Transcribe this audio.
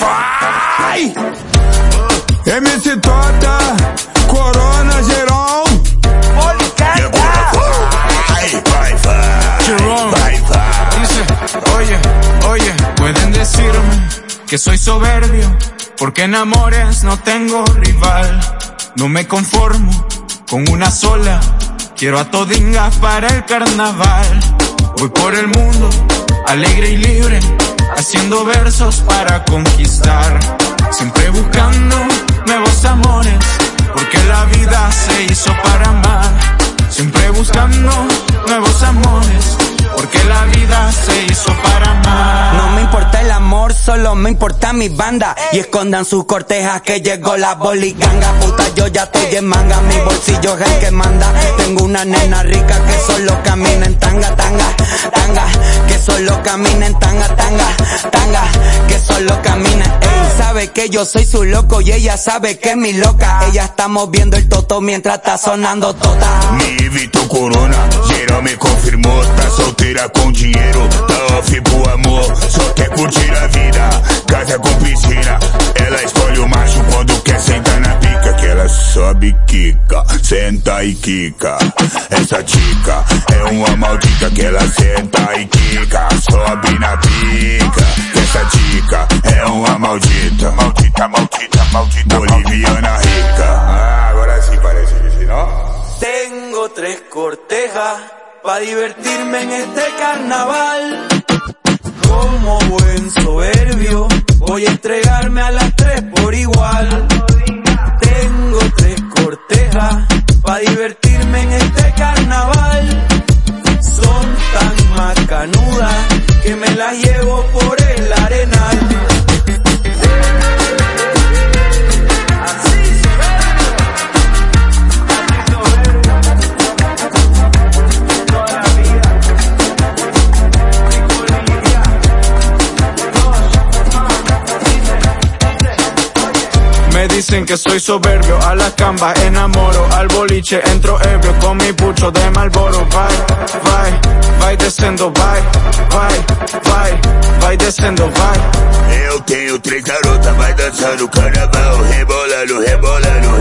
vai! MC Tota, Corona. E agora vai, vai, vai. Jerome. Vai, vai. Dice, oye, oye, pueden decirme que soy soberbio, porque en amores no tengo rival. No me conformo con una sola, quiero a todingas para el carnaval. Voy por el mundo, alegre y libre, haciendo versos para conquistar. Siempre buscando nuevos amores, porque la vida se hizo para amar. Siempre buscando nuevos amores, porque la vida se hizo solo me importa mi banda. Y escondan sus cortejas que llegó la boliganga. Puta, yo ya estoy en manga, mi bolsillo es el que manda. Tengo una nena rica que solo camina en tanga, tanga, tanga. Que solo camina en tanga, tanga, tanga. Que solo camina, ey, sabe que yo soy su loco y ella sabe que es mi loca. Ella está moviendo el toto mientras está sonando tota. Mi Vitor Corona, geral me confirmou. Tá solteira com dinheiro, Só quer curtir a vida, casa com piscina. Ela escolhe o macho quando quer sentar na pica. Que ela sobe quica, senta e quica. Essa tica é uma maldita que ela senta e quica. Sobe na pica. Essa tica é uma maldita. Maldita, maldita, maldita. Boliviana rica. Ah, agora sim parece que sim, não? Tengo tres cortejas para divertirme en este carnaval. Como buen soberbio, voy a entregarme a las tres por igual. Tengo tres cortejas para divertirme en este carnaval. Son tan macanudas que me las llevo por el arenal. Me dicen que soy soberbio, a la camba enamoro, al boliche entro ebrio con mi pucho de Malboro. Vai, vai, vai descendo, vai, vai, vai, vai descendo, vai. Eu tenho três garotas, vai dançando carnaval, rebolando, rebolando,